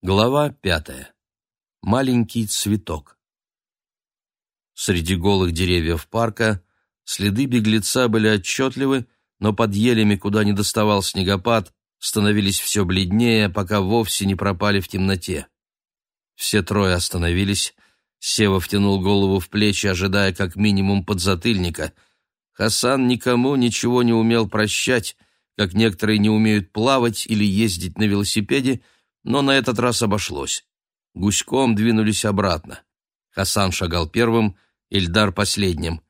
Глава пятая. Маленький цветок. Среди голых деревьев парка следы беглеца были отчетливы, но под елями, куда не доставал снегопад, становились все бледнее, пока вовсе не пропали в темноте. Все трое остановились. Сева втянул голову в плечи, ожидая как минимум подзатыльника. Хасан никому ничего не умел прощать, как некоторые не умеют плавать или ездить на велосипеде, но на этот раз обошлось. Гуськом двинулись обратно. Хасан шагал первым, Ильдар последним.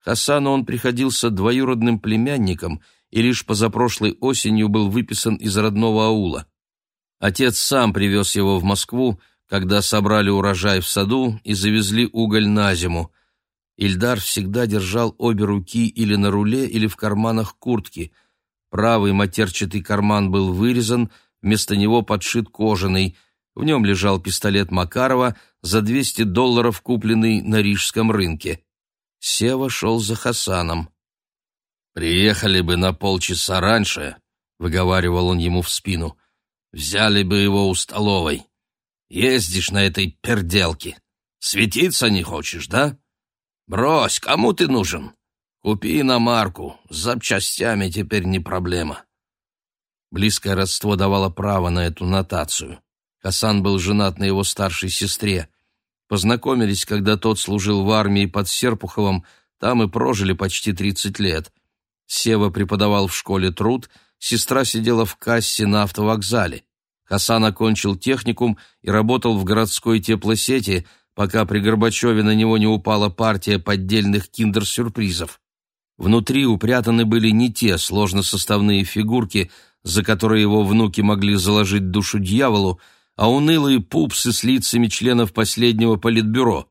Хасану он приходился двоюродным племянником и лишь позапрошлой осенью был выписан из родного аула. Отец сам привез его в Москву, когда собрали урожай в саду и завезли уголь на зиму. Ильдар всегда держал обе руки или на руле, или в карманах куртки. Правый матерчатый карман был вырезан — вместо него подшит кожаный. В нем лежал пистолет Макарова, за 200 долларов купленный на рижском рынке. Сева шел за Хасаном. «Приехали бы на полчаса раньше», — выговаривал он ему в спину. «Взяли бы его у столовой. Ездишь на этой перделке. Светиться не хочешь, да? Брось, кому ты нужен? Купи на марку, с запчастями теперь не проблема». Близкое родство давало право на эту нотацию. Хасан был женат на его старшей сестре. Познакомились, когда тот служил в армии под Серпуховым, там и прожили почти 30 лет. Сева преподавал в школе труд, сестра сидела в кассе на автовокзале. Хасан окончил техникум и работал в городской теплосети, пока при Горбачеве на него не упала партия поддельных киндер-сюрпризов. Внутри упрятаны были не те сложносоставные фигурки, за которые его внуки могли заложить душу дьяволу, а унылые пупсы с лицами членов последнего политбюро.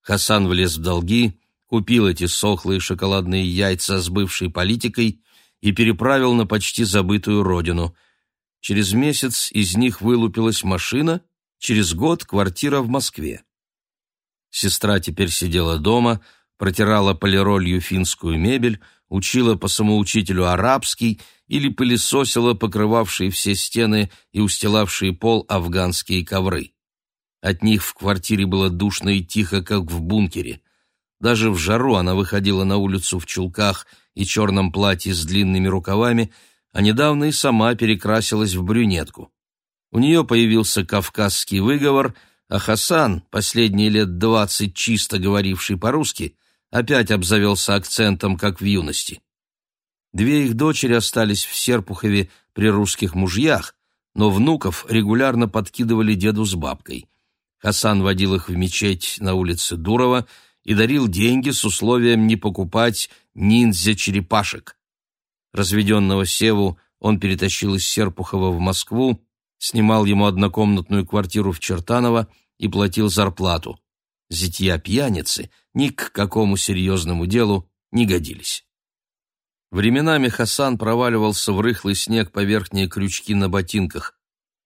Хасан влез в долги, купил эти сохлые шоколадные яйца с бывшей политикой и переправил на почти забытую родину. Через месяц из них вылупилась машина, через год квартира в Москве. Сестра теперь сидела дома, протирала полиролью финскую мебель, учила по самоучителю арабский или пылесосила покрывавшие все стены и устилавшие пол афганские ковры. От них в квартире было душно и тихо, как в бункере. Даже в жару она выходила на улицу в чулках и черном платье с длинными рукавами, а недавно и сама перекрасилась в брюнетку. У нее появился кавказский выговор, а Хасан, последние лет двадцать чисто говоривший по-русски, опять обзавелся акцентом, как в юности. Две их дочери остались в Серпухове при русских мужьях, но внуков регулярно подкидывали деду с бабкой. Хасан водил их в мечеть на улице Дурова и дарил деньги с условием не покупать ниндзя-черепашек. Разведенного Севу он перетащил из Серпухова в Москву, снимал ему однокомнатную квартиру в Чертаново и платил зарплату. Зятья пьяницы ни к какому серьезному делу не годились. Временами Хасан проваливался в рыхлый снег по верхние крючки на ботинках.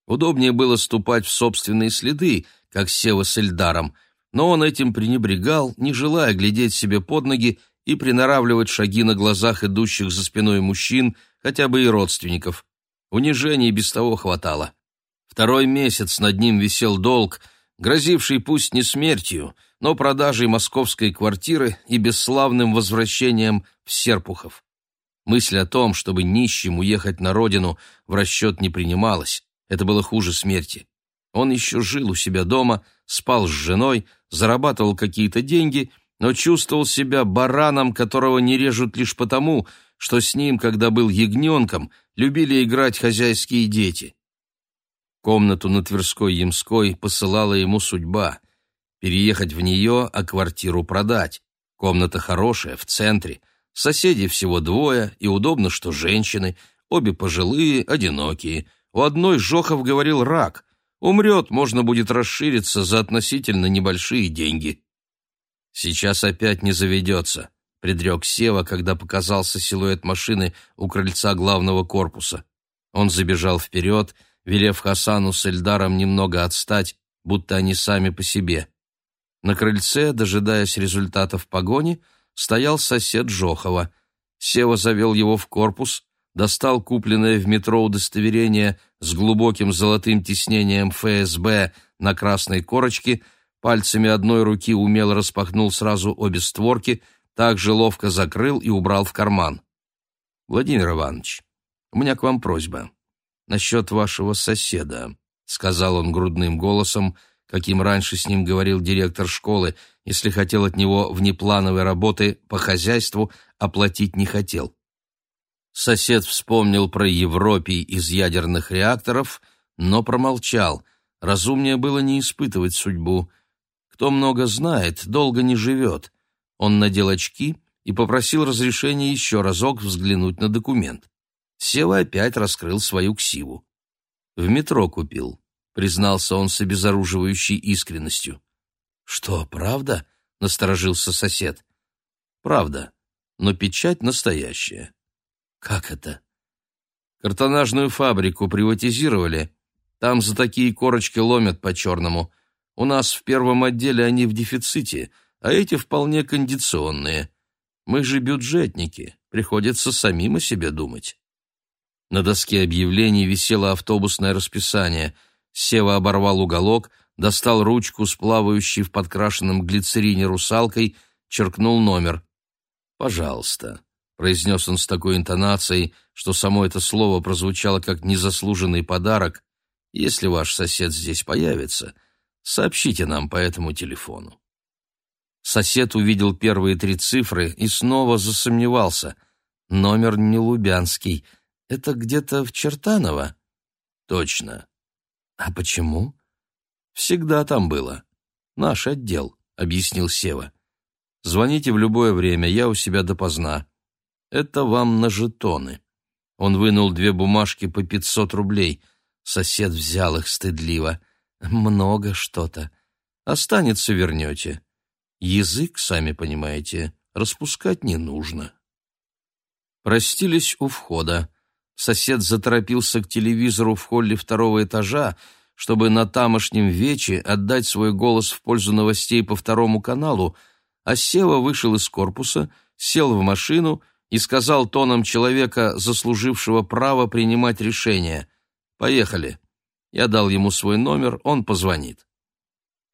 Удобнее было ступать в собственные следы, как Сева с Эльдаром, но он этим пренебрегал, не желая глядеть себе под ноги и приноравливать шаги на глазах идущих за спиной мужчин, хотя бы и родственников. Унижений без того хватало. Второй месяц над ним висел долг, грозивший пусть не смертью, но продажей московской квартиры и бесславным возвращением в Серпухов. Мысль о том, чтобы нищим уехать на родину, в расчет не принималась. Это было хуже смерти. Он еще жил у себя дома, спал с женой, зарабатывал какие-то деньги, но чувствовал себя бараном, которого не режут лишь потому, что с ним, когда был ягненком, любили играть хозяйские дети. Комнату на Тверской Ямской посылала ему судьба. Переехать в нее, а квартиру продать. Комната хорошая, в центре — Соседей всего двое, и удобно, что женщины, обе пожилые, одинокие. У одной Жохов говорил рак. Умрет, можно будет расшириться за относительно небольшие деньги. Сейчас опять не заведется, предрек Сева, когда показался силуэт машины у крыльца главного корпуса. Он забежал вперед, велев Хасану с Эльдаром немного отстать, будто они сами по себе. На крыльце, дожидаясь результатов погони, стоял сосед Жохова. Сева завел его в корпус, достал купленное в метро удостоверение с глубоким золотым тиснением ФСБ на красной корочке, пальцами одной руки умело распахнул сразу обе створки, также ловко закрыл и убрал в карман. «Владимир Иванович, у меня к вам просьба. Насчет вашего соседа», — сказал он грудным голосом, каким раньше с ним говорил директор школы, если хотел от него внеплановой работы по хозяйству, оплатить не хотел. Сосед вспомнил про Европий из ядерных реакторов, но промолчал. Разумнее было не испытывать судьбу. Кто много знает, долго не живет. Он надел очки и попросил разрешения еще разок взглянуть на документ. Сева опять раскрыл свою ксиву. В метро купил признался он с обезоруживающей искренностью. Что, правда? насторожился сосед. Правда, но печать настоящая. Как это? Картонажную фабрику приватизировали. Там за такие корочки ломят по-черному. У нас в первом отделе они в дефиците, а эти вполне кондиционные. Мы же бюджетники, приходится самим о себе думать. На доске объявлений висело автобусное расписание — Сева оборвал уголок, достал ручку с плавающей в подкрашенном глицерине русалкой, черкнул номер. «Пожалуйста», — произнес он с такой интонацией, что само это слово прозвучало как незаслуженный подарок, «если ваш сосед здесь появится, сообщите нам по этому телефону». Сосед увидел первые три цифры и снова засомневался. Номер не Лубянский. Это где-то в Чертаново? Точно. А почему? Всегда там было. Наш отдел, объяснил Сева. Звоните в любое время, я у себя допоздна. Это вам на жетоны. Он вынул две бумажки по пятьсот рублей. Сосед взял их стыдливо. Много что-то. Останется, вернете. Язык, сами понимаете, распускать не нужно. Простились у входа. Сосед заторопился к телевизору в холле второго этажа, чтобы на тамошнем вече отдать свой голос в пользу новостей по второму каналу, а Сева вышел из корпуса, сел в машину и сказал тоном человека, заслужившего право принимать решения. «Поехали». Я дал ему свой номер, он позвонит.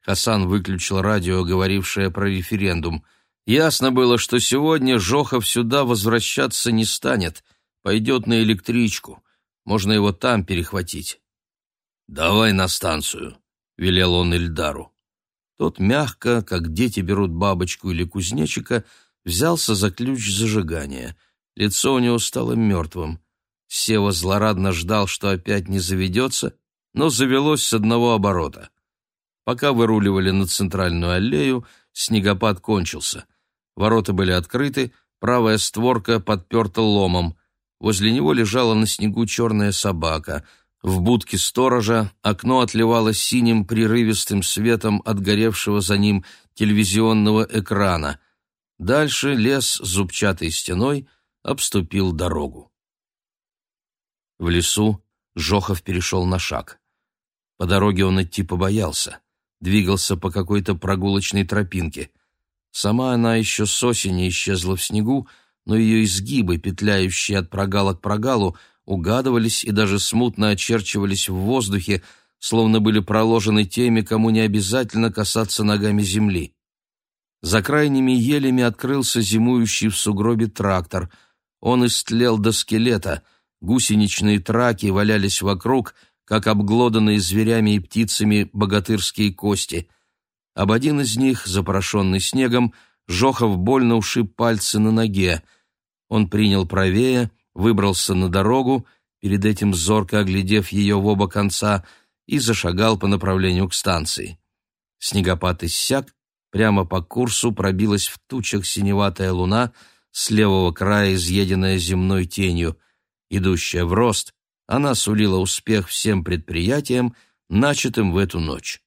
Хасан выключил радио, говорившее про референдум. Ясно было, что сегодня Жохов сюда возвращаться не станет — Пойдет на электричку. Можно его там перехватить. «Давай на станцию», — велел он Ильдару. Тот мягко, как дети берут бабочку или кузнечика, взялся за ключ зажигания. Лицо у него стало мертвым. Сева злорадно ждал, что опять не заведется, но завелось с одного оборота. Пока выруливали на центральную аллею, снегопад кончился. Ворота были открыты, правая створка подперта ломом. Возле него лежала на снегу черная собака. В будке сторожа окно отливало синим прерывистым светом от горевшего за ним телевизионного экрана. Дальше лес зубчатой стеной обступил дорогу. В лесу Жохов перешел на шаг. По дороге он идти побоялся. Двигался по какой-то прогулочной тропинке. Сама она еще с осени исчезла в снегу, но ее изгибы, петляющие от прогала к прогалу, угадывались и даже смутно очерчивались в воздухе, словно были проложены теми, кому не обязательно касаться ногами земли. За крайними елями открылся зимующий в сугробе трактор. Он истлел до скелета, гусеничные траки валялись вокруг, как обглоданные зверями и птицами богатырские кости. Об один из них, запорошенный снегом, Жохов больно ушиб пальцы на ноге. Он принял правее, выбрался на дорогу, перед этим зорко оглядев ее в оба конца, и зашагал по направлению к станции. Снегопад иссяк, прямо по курсу пробилась в тучах синеватая луна, с левого края изъеденная земной тенью. Идущая в рост, она сулила успех всем предприятиям, начатым в эту ночь.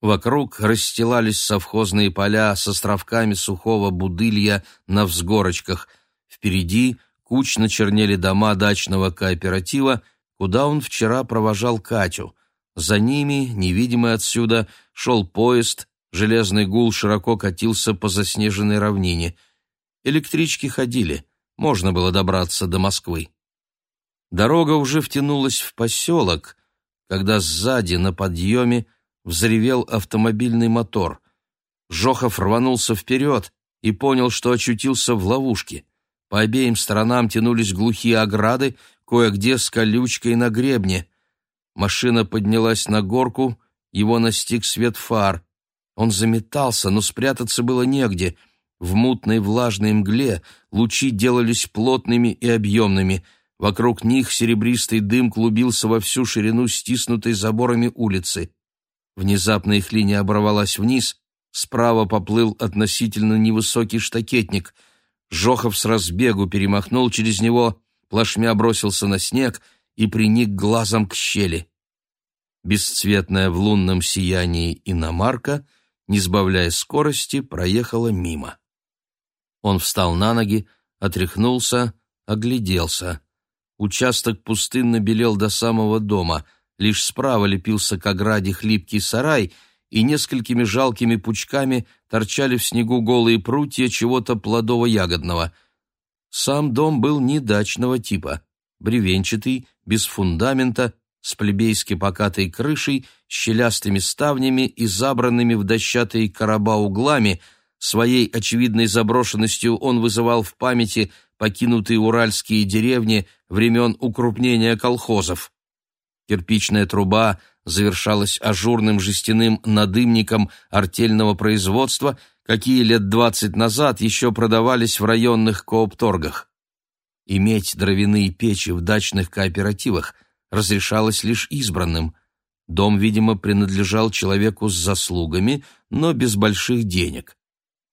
Вокруг расстилались совхозные поля с островками сухого будылья на взгорочках – Впереди кучно чернели дома дачного кооператива, куда он вчера провожал Катю. За ними, невидимый отсюда, шел поезд, железный гул широко катился по заснеженной равнине. Электрички ходили, можно было добраться до Москвы. Дорога уже втянулась в поселок, когда сзади на подъеме взревел автомобильный мотор. Жохов рванулся вперед и понял, что очутился в ловушке. По обеим сторонам тянулись глухие ограды, кое-где с колючкой на гребне. Машина поднялась на горку, его настиг свет фар. Он заметался, но спрятаться было негде. В мутной влажной мгле лучи делались плотными и объемными. Вокруг них серебристый дым клубился во всю ширину стиснутой заборами улицы. Внезапно их линия оборвалась вниз, справа поплыл относительно невысокий штакетник. Жохов с разбегу перемахнул через него, плашмя бросился на снег и приник глазом к щели. Бесцветная в лунном сиянии иномарка, не сбавляя скорости, проехала мимо. Он встал на ноги, отряхнулся, огляделся. Участок пустынно белел до самого дома, лишь справа лепился к ограде хлипкий сарай, и несколькими жалкими пучками торчали в снегу голые прутья чего-то плодово-ягодного. Сам дом был не дачного типа, бревенчатый, без фундамента, с плебейски покатой крышей, щелястыми ставнями и забранными в дощатые короба углами, своей очевидной заброшенностью он вызывал в памяти покинутые уральские деревни времен укрупнения колхозов. Кирпичная труба завершалась ажурным жестяным надымником артельного производства, какие лет двадцать назад еще продавались в районных коопторгах. Иметь дровяные печи в дачных кооперативах – разрешалось лишь избранным. Дом, видимо, принадлежал человеку с заслугами, но без больших денег.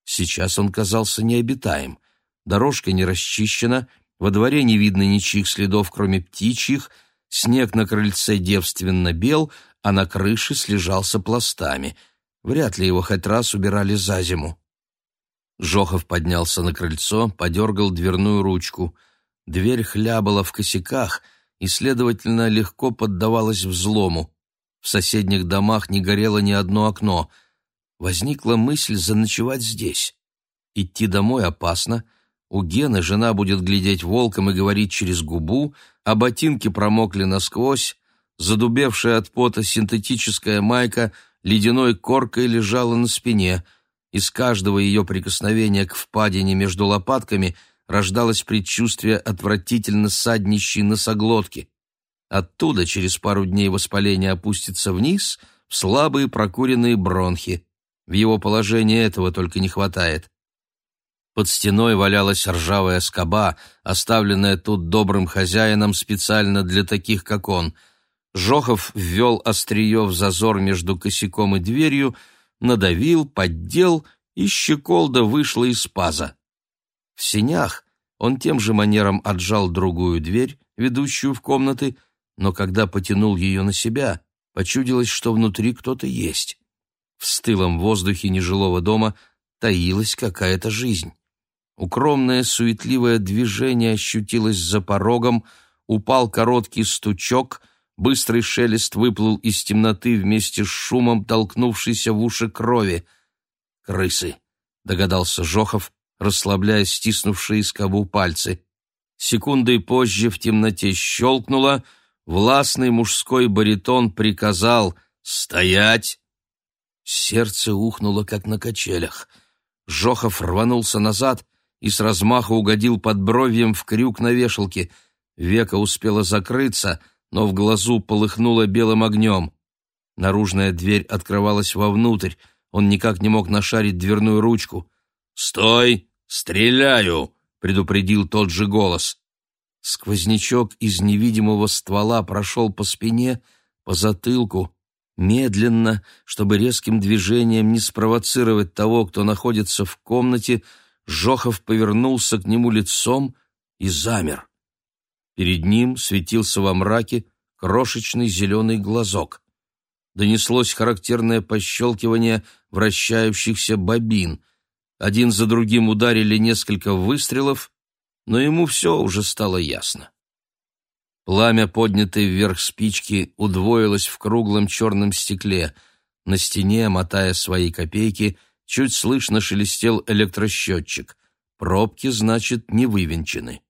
Сейчас он казался необитаем. Дорожка не расчищена, во дворе не видно ничьих следов, кроме птичьих, снег на крыльце девственно бел, а на крыше слежался пластами. Вряд ли его хоть раз убирали за зиму. Жохов поднялся на крыльцо, подергал дверную ручку. Дверь хлябала в косяках — и, следовательно, легко поддавалась взлому. В соседних домах не горело ни одно окно. Возникла мысль заночевать здесь. Идти домой опасно. У Гены жена будет глядеть волком и говорить через губу, а ботинки промокли насквозь. Задубевшая от пота синтетическая майка ледяной коркой лежала на спине. Из каждого ее прикосновения к впадине между лопатками – рождалось предчувствие отвратительно саднищей носоглотки. Оттуда через пару дней воспаление опустится вниз в слабые прокуренные бронхи. В его положении этого только не хватает. Под стеной валялась ржавая скоба, оставленная тут добрым хозяином специально для таких, как он. Жохов ввел острие в зазор между косяком и дверью, надавил, поддел, и щеколда вышла из паза. В сенях он тем же манером отжал другую дверь, ведущую в комнаты, но когда потянул ее на себя, почудилось, что внутри кто-то есть. В стылом воздухе нежилого дома таилась какая-то жизнь. Укромное суетливое движение ощутилось за порогом, упал короткий стучок, быстрый шелест выплыл из темноты вместе с шумом, толкнувшейся в уши крови. «Крысы!» — догадался Жохов, расслабляя стиснувшие скобу пальцы. Секундой позже в темноте щелкнуло, властный мужской баритон приказал «Стоять!». Сердце ухнуло, как на качелях. Жохов рванулся назад и с размаху угодил под бровьем в крюк на вешалке. Века успела закрыться, но в глазу полыхнуло белым огнем. Наружная дверь открывалась вовнутрь, он никак не мог нашарить дверную ручку. «Стой! Стреляю!» — предупредил тот же голос. Сквознячок из невидимого ствола прошел по спине, по затылку, медленно, чтобы резким движением не спровоцировать того, кто находится в комнате, Жохов повернулся к нему лицом и замер. Перед ним светился во мраке крошечный зеленый глазок. Донеслось характерное пощелкивание вращающихся бобин. Один за другим ударили несколько выстрелов, но ему все уже стало ясно. Пламя, поднятое вверх спички, удвоилось в круглом черном стекле. На стене, мотая свои копейки, чуть слышно шелестел электросчетчик. Пробки, значит, не вывинчены.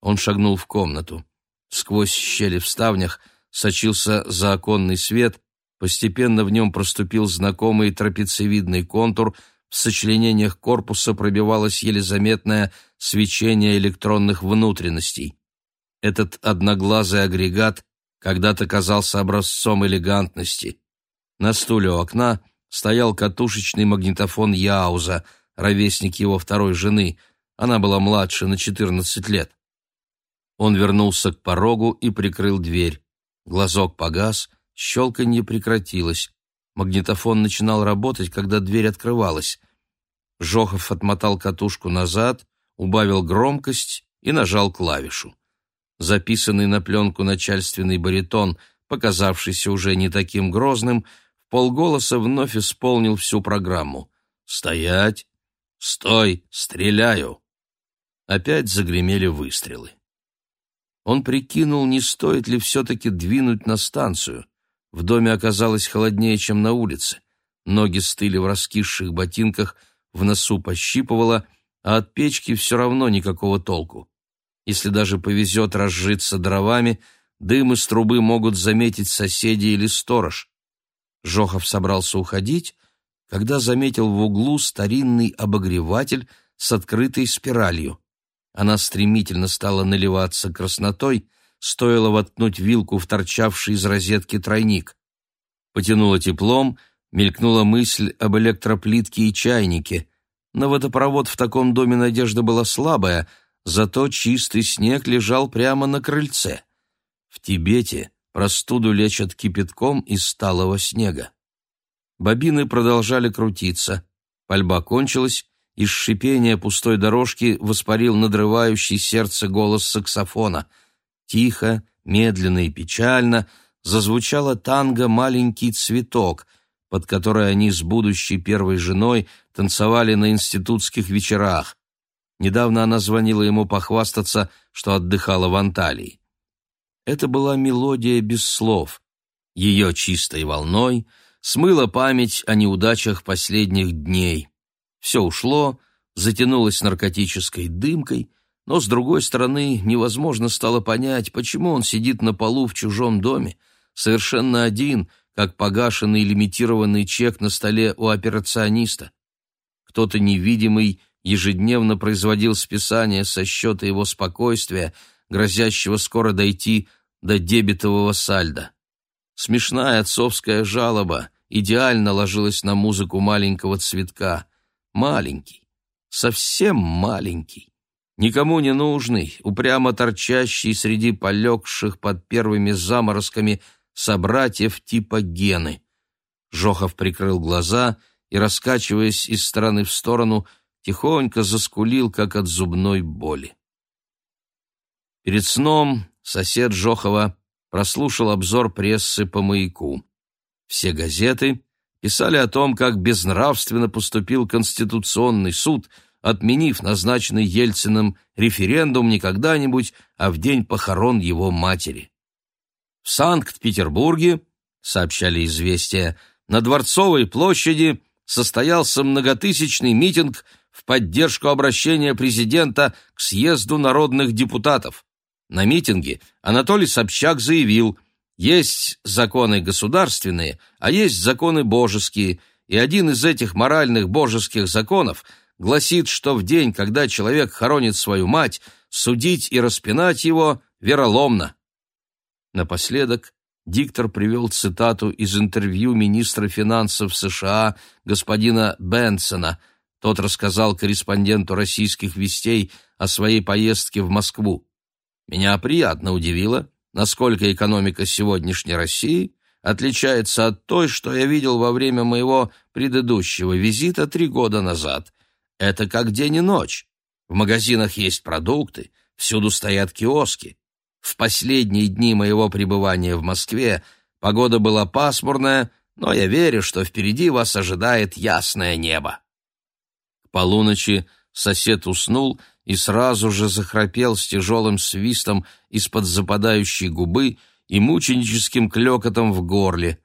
Он шагнул в комнату. Сквозь щели в ставнях сочился заоконный свет, постепенно в нем проступил знакомый трапециевидный контур, в сочленениях корпуса пробивалось еле заметное свечение электронных внутренностей. Этот одноглазый агрегат когда-то казался образцом элегантности. На стуле у окна стоял катушечный магнитофон Яуза, ровесник его второй жены. Она была младше на 14 лет. Он вернулся к порогу и прикрыл дверь. Глазок погас, щелканье прекратилось. Магнитофон начинал работать, когда дверь открывалась. Жохов отмотал катушку назад, убавил громкость и нажал клавишу. Записанный на пленку начальственный баритон, показавшийся уже не таким грозным, полголоса вновь исполнил всю программу. «Стоять! Стой! Стреляю!» Опять загремели выстрелы. Он прикинул, не стоит ли все-таки двинуть на станцию. В доме оказалось холоднее, чем на улице. Ноги стыли в раскисших ботинках, в носу пощипывало, а от печки все равно никакого толку. Если даже повезет разжиться дровами, дым из трубы могут заметить соседи или сторож. Жохов собрался уходить, когда заметил в углу старинный обогреватель с открытой спиралью. Она стремительно стала наливаться краснотой, стоило воткнуть вилку в торчавший из розетки тройник. Потянуло теплом, мелькнула мысль об электроплитке и чайнике. На водопровод в таком доме надежда была слабая, зато чистый снег лежал прямо на крыльце. В Тибете простуду лечат кипятком из сталого снега. Бобины продолжали крутиться. Пальба кончилась, из шипения пустой дорожки воспарил надрывающий сердце голос саксофона. Тихо, медленно и печально зазвучала танго «Маленький цветок», под которой они с будущей первой женой танцевали на институтских вечерах. Недавно она звонила ему похвастаться, что отдыхала в Анталии. Это была мелодия без слов. Ее чистой волной смыла память о неудачах последних дней. Все ушло, затянулось наркотической дымкой, но, с другой стороны, невозможно стало понять, почему он сидит на полу в чужом доме, совершенно один, как погашенный лимитированный чек на столе у операциониста. Кто-то невидимый ежедневно производил списание со счета его спокойствия, грозящего скоро дойти до дебетового сальда. Смешная отцовская жалоба идеально ложилась на музыку маленького цветка — маленький, совсем маленький, никому не нужный, упрямо торчащий среди полегших под первыми заморозками собратьев типа гены. Жохов прикрыл глаза и, раскачиваясь из стороны в сторону, тихонько заскулил, как от зубной боли. Перед сном сосед Жохова прослушал обзор прессы по маяку. Все газеты писали о том, как безнравственно поступил Конституционный суд, отменив назначенный Ельциным референдум не когда-нибудь, а в день похорон его матери. В Санкт-Петербурге, сообщали известия, на Дворцовой площади состоялся многотысячный митинг в поддержку обращения президента к съезду народных депутатов. На митинге Анатолий Собчак заявил – есть законы государственные, а есть законы божеские, и один из этих моральных божеских законов гласит, что в день, когда человек хоронит свою мать, судить и распинать его вероломно. Напоследок диктор привел цитату из интервью министра финансов США господина Бенсона. Тот рассказал корреспонденту российских вестей о своей поездке в Москву. «Меня приятно удивило, насколько экономика сегодняшней России отличается от той, что я видел во время моего предыдущего визита три года назад. Это как день и ночь. В магазинах есть продукты, всюду стоят киоски. В последние дни моего пребывания в Москве погода была пасмурная, но я верю, что впереди вас ожидает ясное небо. К полуночи сосед уснул и сразу же захрапел с тяжелым свистом из-под западающей губы и мученическим клекотом в горле.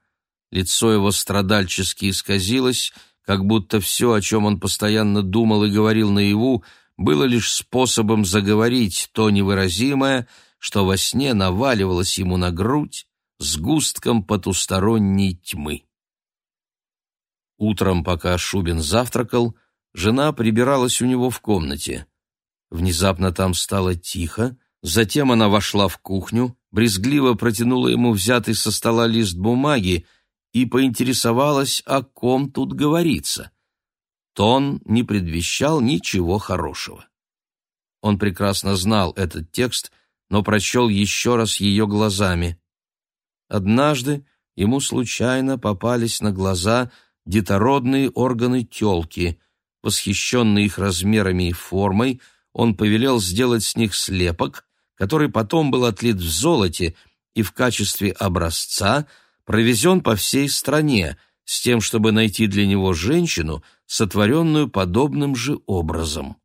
Лицо его страдальчески исказилось, как будто все, о чем он постоянно думал и говорил наяву, было лишь способом заговорить то невыразимое, что во сне наваливалась ему на грудь сгустком потусторонней тьмы. Утром, пока Шубин завтракал, жена прибиралась у него в комнате. Внезапно там стало тихо, затем она вошла в кухню, брезгливо протянула ему взятый со стола лист бумаги и поинтересовалась, о ком тут говорится. Тон не предвещал ничего хорошего. Он прекрасно знал этот текст, но прочел еще раз ее глазами. Однажды ему случайно попались на глаза детородные органы телки. Восхищенный их размерами и формой, он повелел сделать с них слепок, который потом был отлит в золоте и в качестве образца провезен по всей стране, с тем, чтобы найти для него женщину, сотворенную подобным же образом.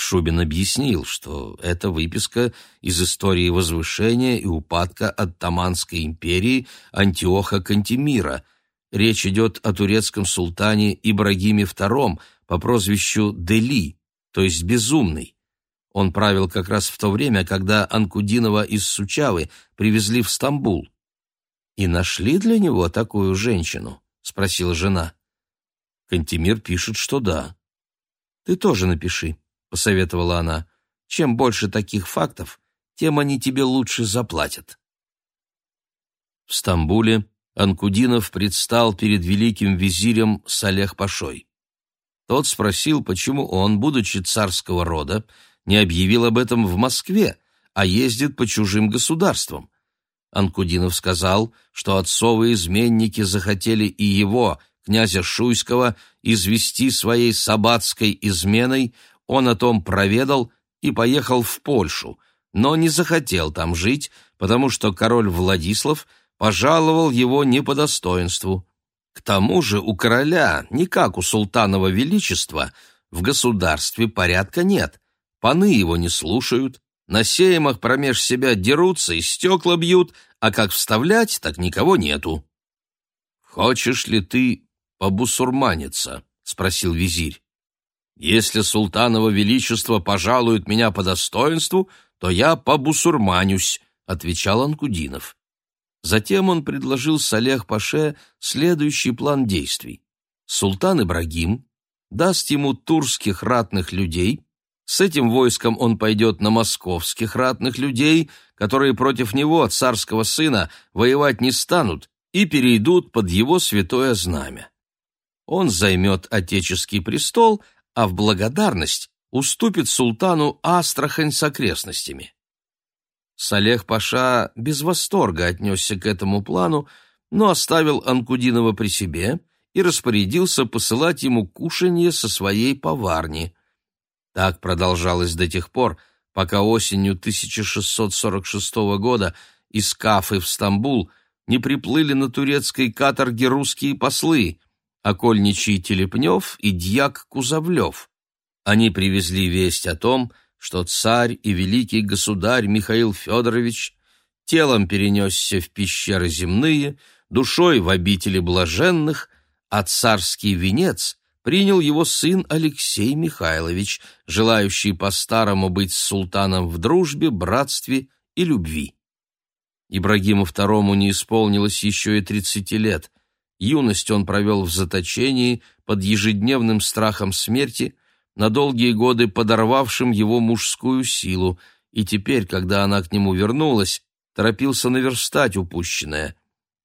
Шубин объяснил, что это выписка из истории возвышения и упадка Оттаманской империи Антиоха Кантемира. Речь идет о турецком султане Ибрагиме II по прозвищу Дели, то есть Безумный. Он правил как раз в то время, когда Анкудинова из Сучавы привезли в Стамбул. «И нашли для него такую женщину?» — спросила жена. Кантемир пишет, что да. «Ты тоже напиши», — посоветовала она. «Чем больше таких фактов, тем они тебе лучше заплатят». В Стамбуле Анкудинов предстал перед великим визирем Салех-Пашой. Тот спросил, почему он, будучи царского рода, не объявил об этом в Москве, а ездит по чужим государствам. Анкудинов сказал, что отцовые изменники захотели и его, князя Шуйского, извести своей сабатской изменой, он о том проведал и поехал в Польшу, но не захотел там жить, потому что король Владислав пожаловал его не по достоинству. К тому же у короля, не как у султанова величества, в государстве порядка нет, паны его не слушают, на сеймах промеж себя дерутся и стекла бьют, а как вставлять, так никого нету. «Хочешь ли ты побусурманиться?» — спросил визирь. Если султаново величество пожалует меня по достоинству, то я побусурманюсь, отвечал Анкудинов. Затем он предложил Салех Паше следующий план действий. Султан Ибрагим даст ему турских ратных людей, с этим войском он пойдет на московских ратных людей, которые против него, царского сына, воевать не станут и перейдут под его святое знамя. Он займет отеческий престол, а в благодарность уступит султану Астрахань с окрестностями. Салех Паша без восторга отнесся к этому плану, но оставил Анкудинова при себе и распорядился посылать ему кушанье со своей поварни. Так продолжалось до тех пор, пока осенью 1646 года из Кафы в Стамбул не приплыли на турецкой каторге русские послы, окольничий Телепнев и дьяк Кузовлев. Они привезли весть о том, что царь и великий государь Михаил Федорович телом перенесся в пещеры земные, душой в обители блаженных, а царский венец принял его сын Алексей Михайлович, желающий по-старому быть султаном в дружбе, братстве и любви. Ибрагиму II не исполнилось еще и тридцати лет, Юность он провел в заточении под ежедневным страхом смерти, на долгие годы подорвавшим его мужскую силу, и теперь, когда она к нему вернулась, торопился наверстать упущенное.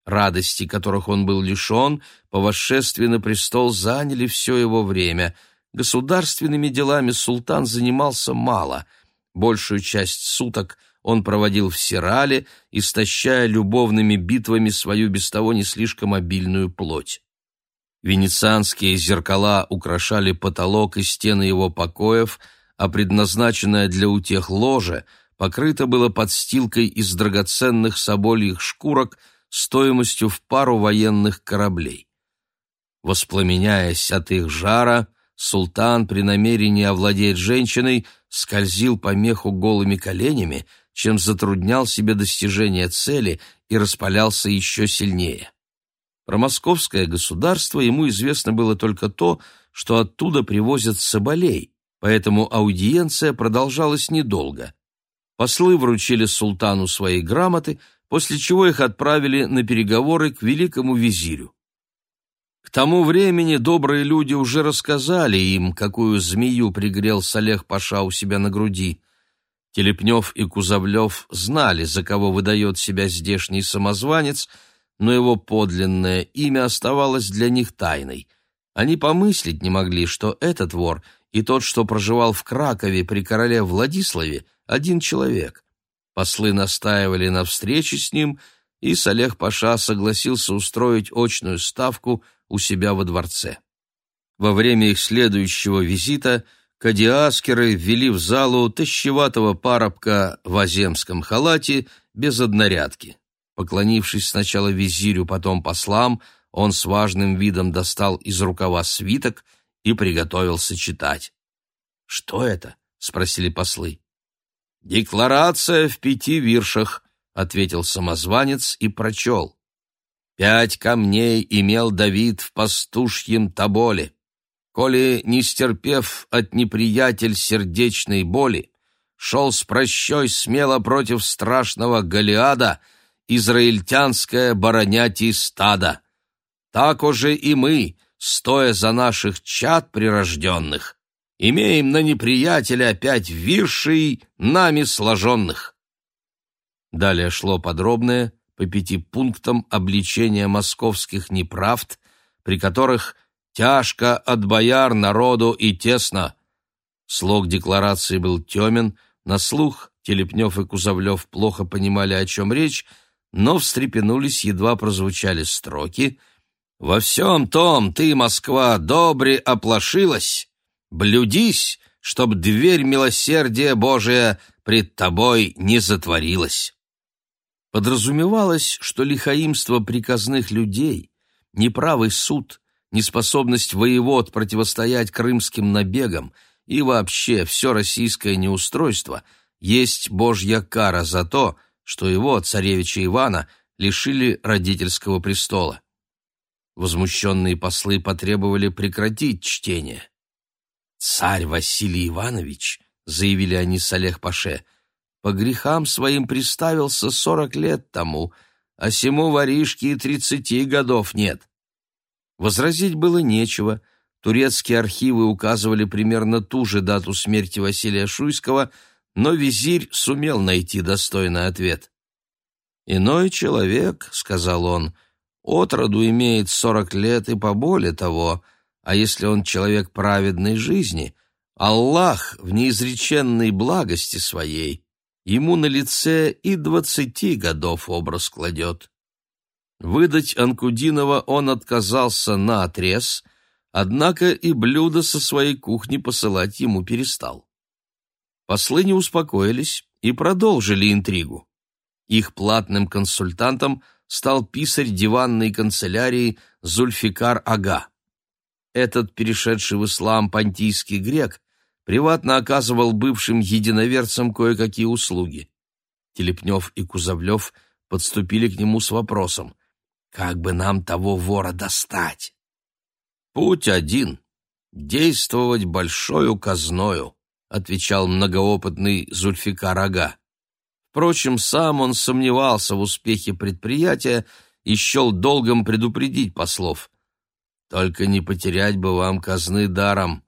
Радости, которых он был лишен, по восшествии на престол заняли все его время. Государственными делами султан занимался мало. Большую часть суток – он проводил в Сирале, истощая любовными битвами свою без того не слишком обильную плоть. Венецианские зеркала украшали потолок и стены его покоев, а предназначенное для утех ложе покрыто было подстилкой из драгоценных собольих шкурок стоимостью в пару военных кораблей. Воспламеняясь от их жара, султан при намерении овладеть женщиной скользил по меху голыми коленями, чем затруднял себе достижение цели и распалялся еще сильнее. Про московское государство ему известно было только то, что оттуда привозят соболей, поэтому аудиенция продолжалась недолго. Послы вручили султану свои грамоты, после чего их отправили на переговоры к великому визирю. К тому времени добрые люди уже рассказали им, какую змею пригрел Салех Паша у себя на груди. Телепнев и Кузовлев знали, за кого выдает себя здешний самозванец, но его подлинное имя оставалось для них тайной. Они помыслить не могли, что этот вор и тот, что проживал в Кракове при короле Владиславе, один человек. Послы настаивали на встрече с ним, и Салех Паша согласился устроить очную ставку у себя во дворце. Во время их следующего визита кадиаскеры ввели в залу тащеватого парабка в аземском халате без однорядки. Поклонившись сначала визирю, потом послам, он с важным видом достал из рукава свиток и приготовился читать. «Что это?» — спросили послы. «Декларация в пяти виршах», — ответил самозванец и прочел. Пять камней имел Давид в пастушьем таболе. Коли, не стерпев от неприятель сердечной боли, шел с прощой смело против страшного Голиада, израильтянское бароняти стада. Так уже и мы, стоя за наших чад прирожденных, имеем на неприятеля опять виршей нами сложенных. Далее шло подробное, по пяти пунктам обличения московских неправд, при которых «тяжко от бояр народу и тесно». Слог декларации был темен, на слух Телепнев и Кузовлев плохо понимали, о чем речь, но встрепенулись, едва прозвучали строки «Во всем том ты, Москва, добре оплошилась, блюдись, чтоб дверь милосердия Божия пред тобой не затворилась». Подразумевалось, что лихаимство приказных людей, неправый суд, неспособность воевод противостоять крымским набегам и вообще все российское неустройство есть божья кара за то, что его, царевича Ивана, лишили родительского престола. Возмущенные послы потребовали прекратить чтение. «Царь Василий Иванович», — заявили они с Олег Паше, по грехам своим приставился сорок лет тому, а сему воришки и тридцати годов нет. Возразить было нечего. Турецкие архивы указывали примерно ту же дату смерти Василия Шуйского, но визирь сумел найти достойный ответ. «Иной человек, — сказал он, — отроду имеет сорок лет и поболее того, а если он человек праведной жизни, Аллах в неизреченной благости своей ему на лице и двадцати годов образ кладет. Выдать Анкудинова он отказался на отрез, однако и блюдо со своей кухни посылать ему перестал. Послы не успокоились и продолжили интригу. Их платным консультантом стал писарь диванной канцелярии Зульфикар Ага. Этот перешедший в ислам понтийский грек приватно оказывал бывшим единоверцам кое-какие услуги. Телепнев и Кузовлев подступили к нему с вопросом, как бы нам того вора достать? Путь один — действовать большою казною, отвечал многоопытный Зульфикар Ага. Впрочем, сам он сомневался в успехе предприятия и счел долгом предупредить послов. Только не потерять бы вам казны даром,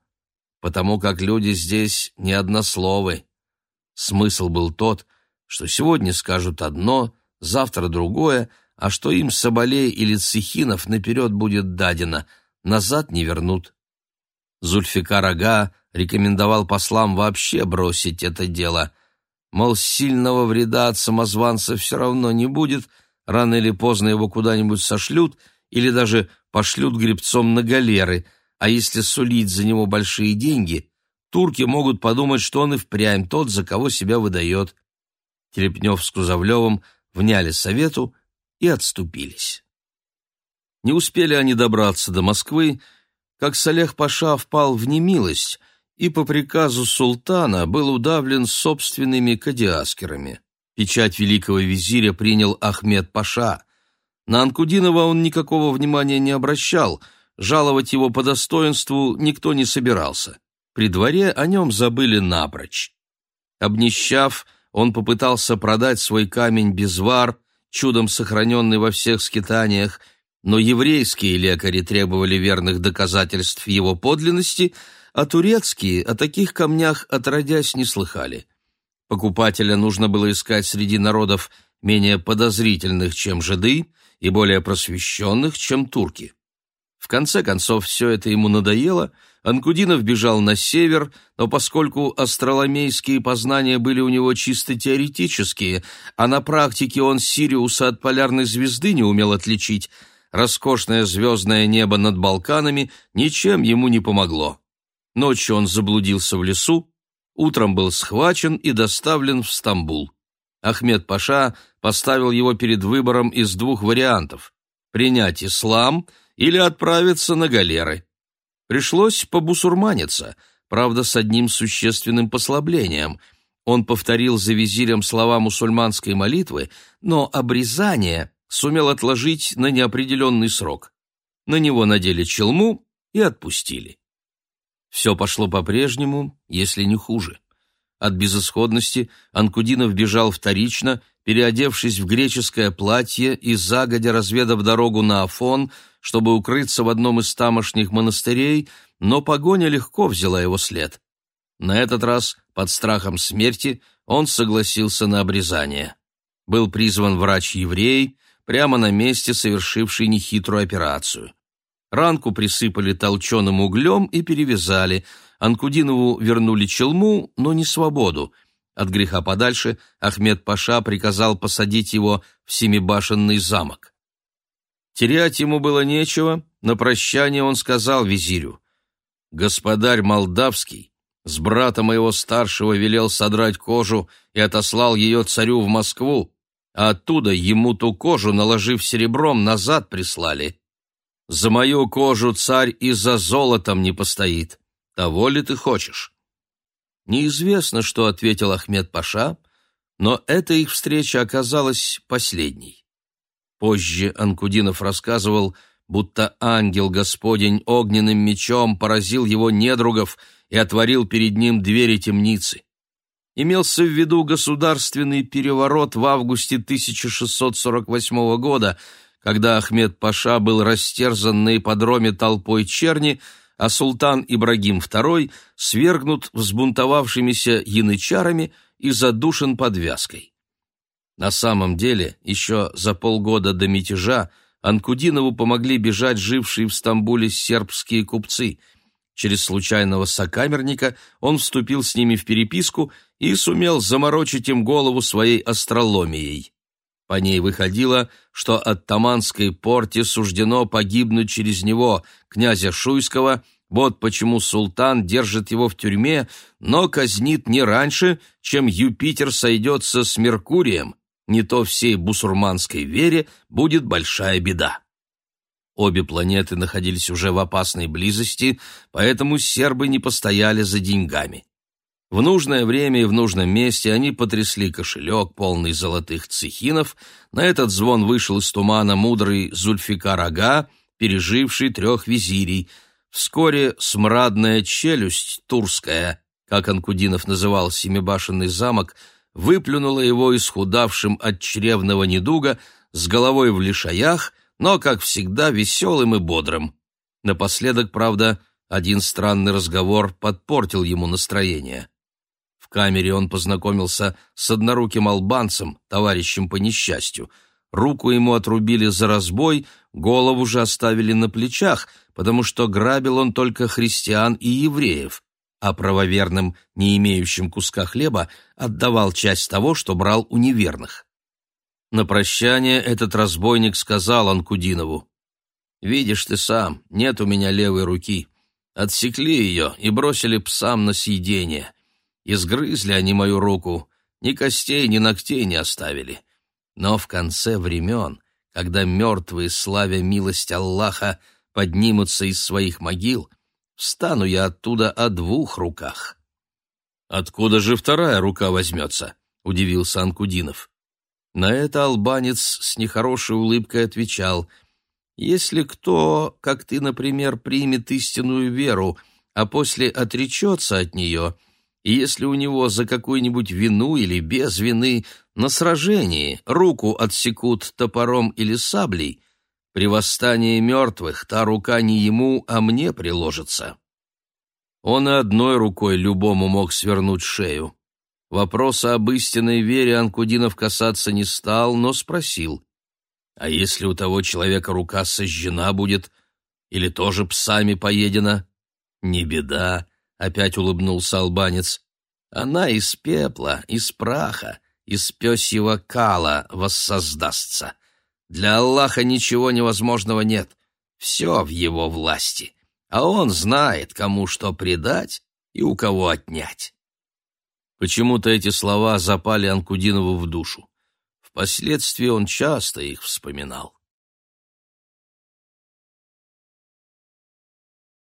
потому как люди здесь не однословы. Смысл был тот, что сегодня скажут одно, завтра другое, а что им Соболей или Цехинов наперед будет дадено, назад не вернут. Зульфикар Ага рекомендовал послам вообще бросить это дело. Мол, сильного вреда от самозванца все равно не будет, рано или поздно его куда-нибудь сошлют или даже пошлют гребцом на галеры, а если сулить за него большие деньги, турки могут подумать, что он и впрямь тот, за кого себя выдает. Телепнев с Кузовлевым вняли совету и отступились. Не успели они добраться до Москвы, как Салех Паша впал в немилость и по приказу султана был удавлен собственными кадиаскерами. Печать великого визиря принял Ахмед Паша. На Анкудинова он никакого внимания не обращал — Жаловать его по достоинству никто не собирался. При дворе о нем забыли напрочь. Обнищав, он попытался продать свой камень-безвар, чудом сохраненный во всех скитаниях, но еврейские лекари требовали верных доказательств его подлинности, а турецкие о таких камнях отродясь не слыхали. Покупателя нужно было искать среди народов менее подозрительных, чем жиды, и более просвещенных, чем турки. В конце концов, все это ему надоело, Анкудинов бежал на север, но поскольку астрономейские познания были у него чисто теоретические, а на практике он Сириуса от полярной звезды не умел отличить, роскошное звездное небо над Балканами ничем ему не помогло. Ночью он заблудился в лесу, утром был схвачен и доставлен в Стамбул. Ахмед Паша поставил его перед выбором из двух вариантов – принять ислам или отправиться на галеры. Пришлось побусурманиться, правда, с одним существенным послаблением. Он повторил за визирем слова мусульманской молитвы, но обрезание сумел отложить на неопределенный срок. На него надели челму и отпустили. Все пошло по-прежнему, если не хуже. От безысходности Анкудинов бежал вторично, переодевшись в греческое платье и загодя разведав дорогу на Афон, чтобы укрыться в одном из тамошних монастырей, но погоня легко взяла его след. На этот раз, под страхом смерти, он согласился на обрезание. Был призван врач-еврей, прямо на месте совершивший нехитрую операцию. Ранку присыпали толченым углем и перевязали – Анкудинову вернули челму, но не свободу. От греха подальше Ахмед Паша приказал посадить его в семибашенный замок. Терять ему было нечего, на прощание он сказал визирю, «Господарь Молдавский с брата моего старшего велел содрать кожу и отослал ее царю в Москву, а оттуда ему ту кожу, наложив серебром, назад прислали. За мою кожу царь и за золотом не постоит. Того ли ты хочешь?» Неизвестно, что ответил Ахмед Паша, но эта их встреча оказалась последней. Позже Анкудинов рассказывал, будто ангел Господень огненным мечом поразил его недругов и отворил перед ним двери темницы. Имелся в виду государственный переворот в августе 1648 года, когда Ахмед Паша был растерзан на ипподроме толпой черни, а султан Ибрагим II свергнут взбунтовавшимися янычарами и задушен подвязкой. На самом деле, еще за полгода до мятежа Анкудинову помогли бежать жившие в Стамбуле сербские купцы. Через случайного сокамерника он вступил с ними в переписку и сумел заморочить им голову своей астрологией. По ней выходило, что от Таманской порте суждено погибнуть через него, князя Шуйского, вот почему султан держит его в тюрьме, но казнит не раньше, чем Юпитер сойдется с Меркурием, не то всей бусурманской вере будет большая беда. Обе планеты находились уже в опасной близости, поэтому сербы не постояли за деньгами. В нужное время и в нужном месте они потрясли кошелек, полный золотых цехинов. На этот звон вышел из тумана мудрый Зульфикар Ага, переживший трех визирей. Вскоре смрадная челюсть турская, как Анкудинов называл семибашенный замок, выплюнула его исхудавшим от чревного недуга, с головой в лишаях, но, как всегда, веселым и бодрым. Напоследок, правда, один странный разговор подпортил ему настроение. Камере он познакомился с одноруким албанцем, товарищем по несчастью. Руку ему отрубили за разбой, голову же оставили на плечах, потому что грабил он только христиан и евреев, а правоверным, не имеющим куска хлеба, отдавал часть того, что брал у неверных. На прощание этот разбойник сказал Анкудинову, «Видишь ты сам, нет у меня левой руки. Отсекли ее и бросили псам на съедение. Изгрызли они мою руку, ни костей, ни ногтей не оставили. Но в конце времен, когда мертвые, славя милость Аллаха, поднимутся из своих могил, встану я оттуда о двух руках. «Откуда же вторая рука возьмется?» — удивился Анкудинов. На это албанец с нехорошей улыбкой отвечал, «Если кто, как ты, например, примет истинную веру, а после отречется от нее, И если у него за какую-нибудь вину или без вины на сражении руку отсекут топором или саблей, при восстании мертвых та рука не ему, а мне приложится. Он и одной рукой любому мог свернуть шею. Вопроса об истинной вере Анкудинов касаться не стал, но спросил, «А если у того человека рука сожжена будет или тоже псами поедена?» «Не беда», — опять улыбнулся албанец. «Она из пепла, из праха, из пёсьего кала воссоздастся. Для Аллаха ничего невозможного нет, все в его власти, а он знает, кому что предать и у кого отнять». Почему-то эти слова запали Анкудинову в душу. Впоследствии он часто их вспоминал.